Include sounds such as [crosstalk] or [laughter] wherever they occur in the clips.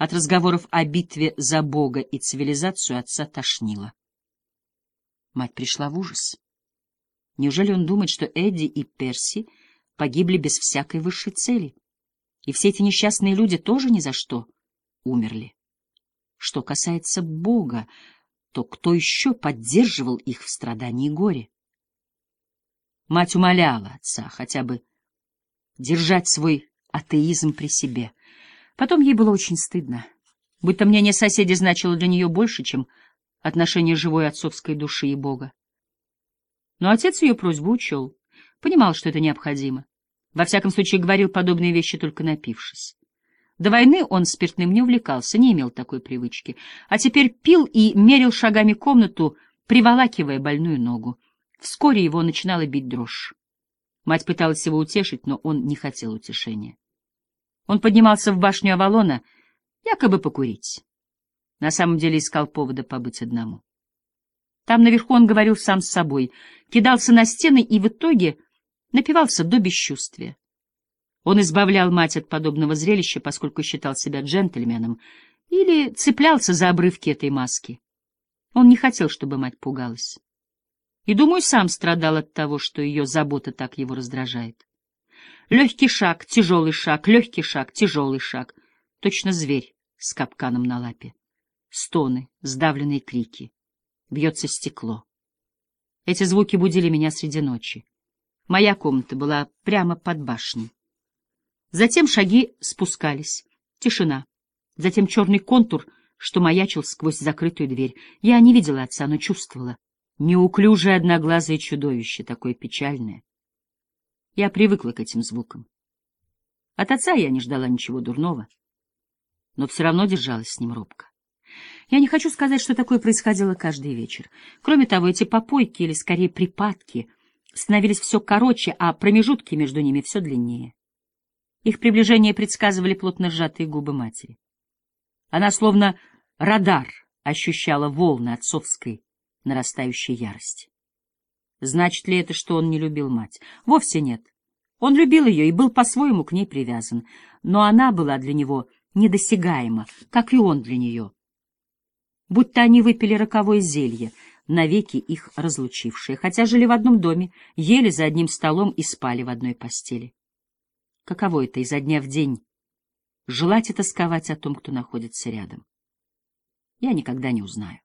От разговоров о битве за Бога и цивилизацию отца тошнило. Мать пришла в ужас. Неужели он думает, что Эдди и Перси погибли без всякой высшей цели? И все эти несчастные люди тоже ни за что умерли. Что касается Бога, то кто еще поддерживал их в страдании и горе? Мать умоляла отца хотя бы держать свой атеизм при себе. Потом ей было очень стыдно. Будто мнение соседей значило для нее больше, чем отношение живой отцовской души и Бога. Но отец ее просьбу учел, понимал, что это необходимо. Во всяком случае, говорил подобные вещи, только напившись. До войны он спиртным не увлекался, не имел такой привычки, а теперь пил и мерил шагами комнату, приволакивая больную ногу. Вскоре его начинала бить дрожь. Мать пыталась его утешить, но он не хотел утешения. Он поднимался в башню Авалона, якобы покурить. На самом деле искал повода побыть одному. Там наверху он говорил сам с собой, кидался на стены и в итоге напивался до бесчувствия. Он избавлял мать от подобного зрелища, поскольку считал себя джентльменом, или цеплялся за обрывки этой маски. Он не хотел, чтобы мать пугалась. И, думаю, сам страдал от того, что ее забота так его раздражает. Легкий шаг, тяжелый шаг, легкий шаг, тяжелый шаг. Точно зверь с капканом на лапе. Стоны, сдавленные крики. Бьется стекло. Эти звуки будили меня среди ночи. Моя комната была прямо под башней. Затем шаги спускались. Тишина. Затем черный контур, что маячил сквозь закрытую дверь. Я не видела отца, но чувствовала. Неуклюжее одноглазое чудовище, такое печальное. Я привыкла к этим звукам. От отца я не ждала ничего дурного, но все равно держалась с ним робко. Я не хочу сказать, что такое происходило каждый вечер. Кроме того, эти попойки, или скорее припадки, становились все короче, а промежутки между ними все длиннее. Их приближение предсказывали плотно сжатые губы матери. Она словно радар ощущала волны отцовской нарастающей ярости. Значит ли это, что он не любил мать? Вовсе нет. Он любил ее и был по-своему к ней привязан, но она была для него недосягаема, как и он для нее. Будто они выпили роковое зелье, навеки их разлучившие, хотя жили в одном доме, ели за одним столом и спали в одной постели. Каково это изо дня в день желать и тосковать о том, кто находится рядом? Я никогда не узнаю.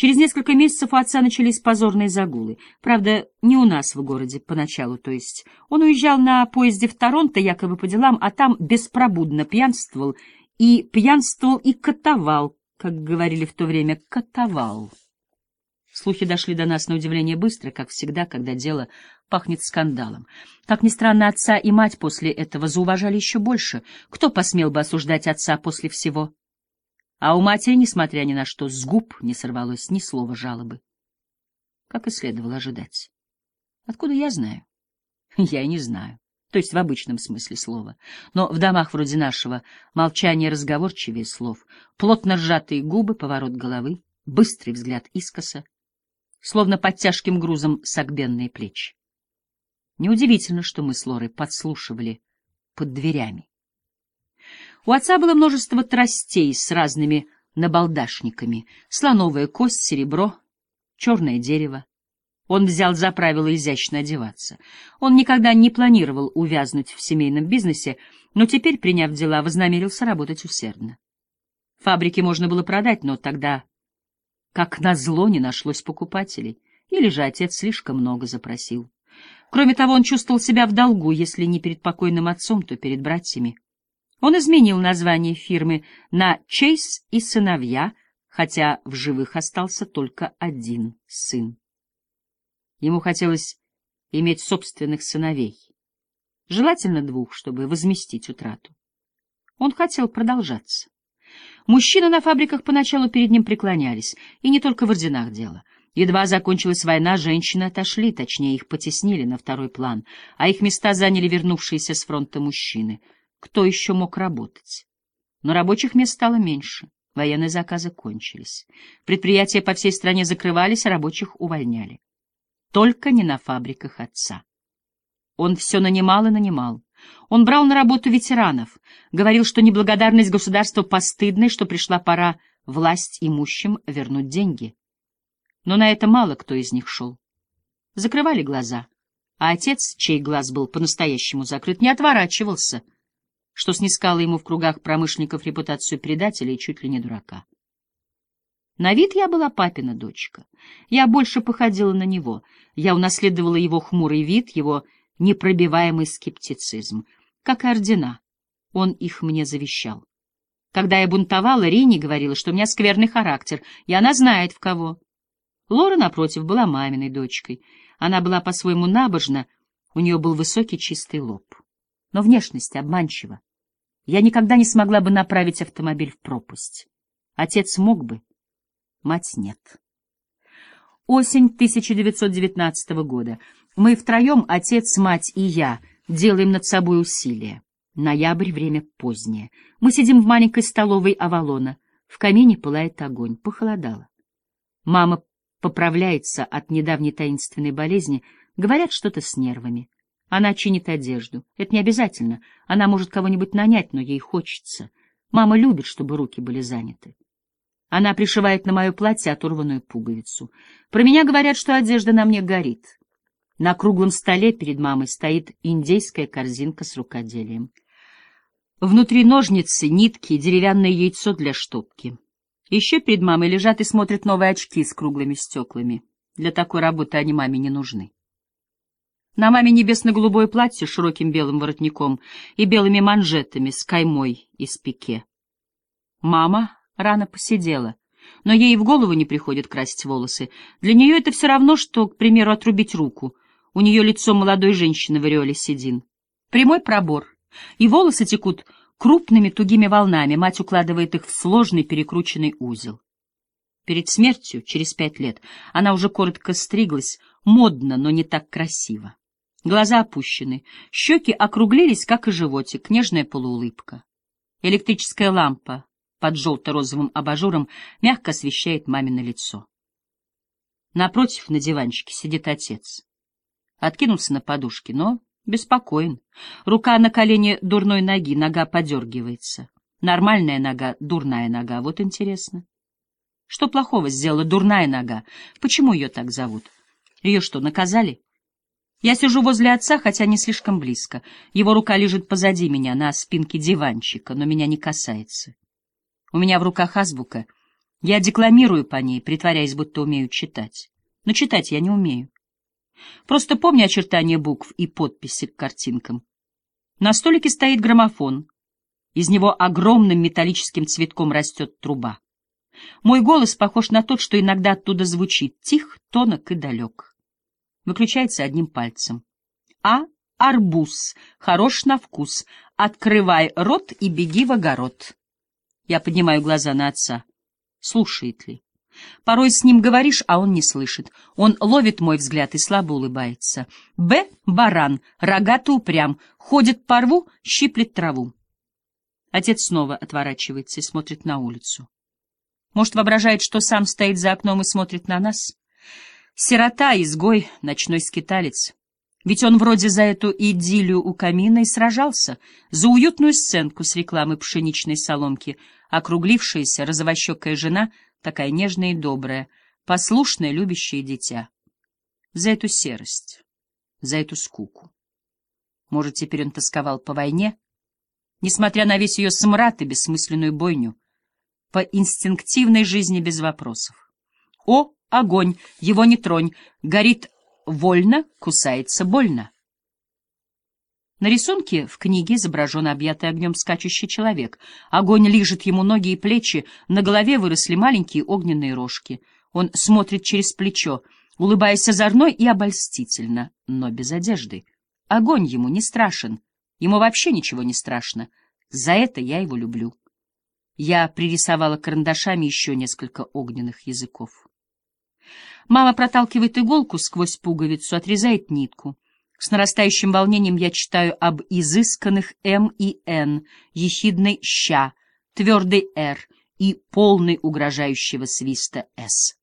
Через несколько месяцев у отца начались позорные загулы. Правда, не у нас в городе поначалу, то есть. Он уезжал на поезде в Торонто якобы по делам, а там беспробудно пьянствовал. И пьянствовал, и катовал, как говорили в то время, катовал. Слухи дошли до нас на удивление быстро, как всегда, когда дело пахнет скандалом. Как ни странно, отца и мать после этого зауважали еще больше. Кто посмел бы осуждать отца после всего? А у матери, несмотря ни на что, с губ не сорвалось ни слова жалобы. Как и следовало ожидать. Откуда я знаю? [laughs] Я и не знаю. То есть в обычном смысле слова. Но в домах вроде нашего молчание разговорчивее слов, плотно сжатые губы, поворот головы, быстрый взгляд искоса, словно под тяжким грузом согбенные плечи. Неудивительно, что мы с Лорой подслушивали под дверями. У отца было множество тростей с разными набалдашниками, слоновая кость, серебро, черное дерево. Он взял за правило изящно одеваться. Он никогда не планировал увязнуть в семейном бизнесе, но теперь, приняв дела, вознамерился работать усердно. Фабрики можно было продать, но тогда, как назло, не нашлось покупателей, или же отец слишком много запросил. Кроме того, он чувствовал себя в долгу, если не перед покойным отцом, то перед братьями. Он изменил название фирмы на «Чейз и сыновья», хотя в живых остался только один сын. Ему хотелось иметь собственных сыновей, желательно двух, чтобы возместить утрату. Он хотел продолжаться. Мужчины на фабриках поначалу перед ним преклонялись, и не только в орденах дело. Едва закончилась война, женщины отошли, точнее, их потеснили на второй план, а их места заняли вернувшиеся с фронта мужчины — кто еще мог работать. Но рабочих мест стало меньше, военные заказы кончились. Предприятия по всей стране закрывались, а рабочих увольняли. Только не на фабриках отца. Он все нанимал и нанимал. Он брал на работу ветеранов, говорил, что неблагодарность государства постыдна, что пришла пора власть имущим вернуть деньги. Но на это мало кто из них шел. Закрывали глаза, а отец, чей глаз был по-настоящему закрыт, не отворачивался, что снискало ему в кругах промышленников репутацию предателя и чуть ли не дурака. На вид я была папина дочка. Я больше походила на него. Я унаследовала его хмурый вид, его непробиваемый скептицизм. Как и ордена. Он их мне завещал. Когда я бунтовала, Рини говорила, что у меня скверный характер, и она знает, в кого. Лора, напротив, была маминой дочкой. Она была по-своему набожна, у нее был высокий чистый лоб. Но внешность обманчива. Я никогда не смогла бы направить автомобиль в пропасть. Отец мог бы, мать нет. Осень 1919 года. Мы втроем, отец, мать и я, делаем над собой усилия. Ноябрь, время позднее. Мы сидим в маленькой столовой Авалона. В камине пылает огонь. Похолодало. Мама поправляется от недавней таинственной болезни. Говорят что-то с нервами. Она чинит одежду. Это не обязательно. Она может кого-нибудь нанять, но ей хочется. Мама любит, чтобы руки были заняты. Она пришивает на мое платье оторванную пуговицу. Про меня говорят, что одежда на мне горит. На круглом столе перед мамой стоит индейская корзинка с рукоделием. Внутри ножницы, нитки, деревянное яйцо для штопки. Еще перед мамой лежат и смотрят новые очки с круглыми стеклами. Для такой работы они маме не нужны. На маме небесно-голубое платье с широким белым воротником и белыми манжетами с каймой из пике. Мама рано посидела, но ей в голову не приходит красить волосы. Для нее это все равно, что, к примеру, отрубить руку. У нее лицо молодой женщины в ореоле седин. Прямой пробор, и волосы текут крупными тугими волнами, мать укладывает их в сложный перекрученный узел. Перед смертью, через пять лет, она уже коротко стриглась, модно, но не так красиво. Глаза опущены, щеки округлились, как и животик, нежная полуулыбка. Электрическая лампа под желто-розовым абажуром мягко освещает мамино лицо. Напротив на диванчике сидит отец. Откинулся на подушке, но беспокоен. Рука на колене дурной ноги, нога подергивается. Нормальная нога, дурная нога, вот интересно. Что плохого сделала дурная нога? Почему ее так зовут? Ее что, наказали? Я сижу возле отца, хотя не слишком близко. Его рука лежит позади меня, на спинке диванчика, но меня не касается. У меня в руках азбука. Я декламирую по ней, притворяясь, будто умею читать. Но читать я не умею. Просто помню очертания букв и подписи к картинкам. На столике стоит граммофон. Из него огромным металлическим цветком растет труба. Мой голос похож на тот, что иногда оттуда звучит, тих, тонок и далек. Выключается одним пальцем. А — арбуз, хорош на вкус. Открывай рот и беги в огород. Я поднимаю глаза на отца. Слушает ли? Порой с ним говоришь, а он не слышит. Он ловит мой взгляд и слабо улыбается. Б. Баран, рогатый упрям, ходит по рву, щиплет траву. Отец снова отворачивается и смотрит на улицу. Может, воображает, что сам стоит за окном и смотрит на нас? Сирота, изгой, ночной скиталец. Ведь он вроде за эту идиллию у камина и сражался, за уютную сценку с рекламы пшеничной соломки, округлившаяся розовощекая жена, такая нежная и добрая, послушная, любящая дитя. За эту серость, за эту скуку. Может, теперь он тосковал по войне, несмотря на весь ее смрад и бессмысленную бойню, по инстинктивной жизни без вопросов. О, огонь, его не тронь, горит Вольно, кусается больно. На рисунке в книге изображен объятый огнем скачущий человек. Огонь лижет ему ноги и плечи, на голове выросли маленькие огненные рожки. Он смотрит через плечо, улыбаясь озорной и обольстительно, но без одежды. Огонь ему не страшен, ему вообще ничего не страшно. За это я его люблю. Я пририсовала карандашами еще несколько огненных языков. Мама проталкивает иголку сквозь пуговицу, отрезает нитку. С нарастающим волнением я читаю об изысканных М и Н, ехидной «ща», твердой «р» и полной угрожающего свиста «с».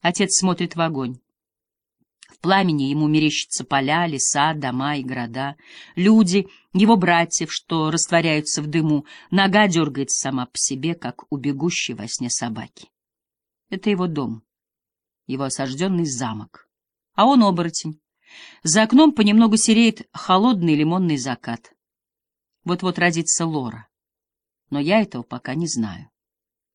Отец смотрит в огонь. В пламени ему мерещатся поля, леса, дома и города, люди, его братьев, что растворяются в дыму, нога дергается сама по себе, как у бегущей во сне собаки. Это его дом, его осажденный замок. А он оборотень. За окном понемногу сереет холодный лимонный закат. Вот-вот родится Лора. Но я этого пока не знаю.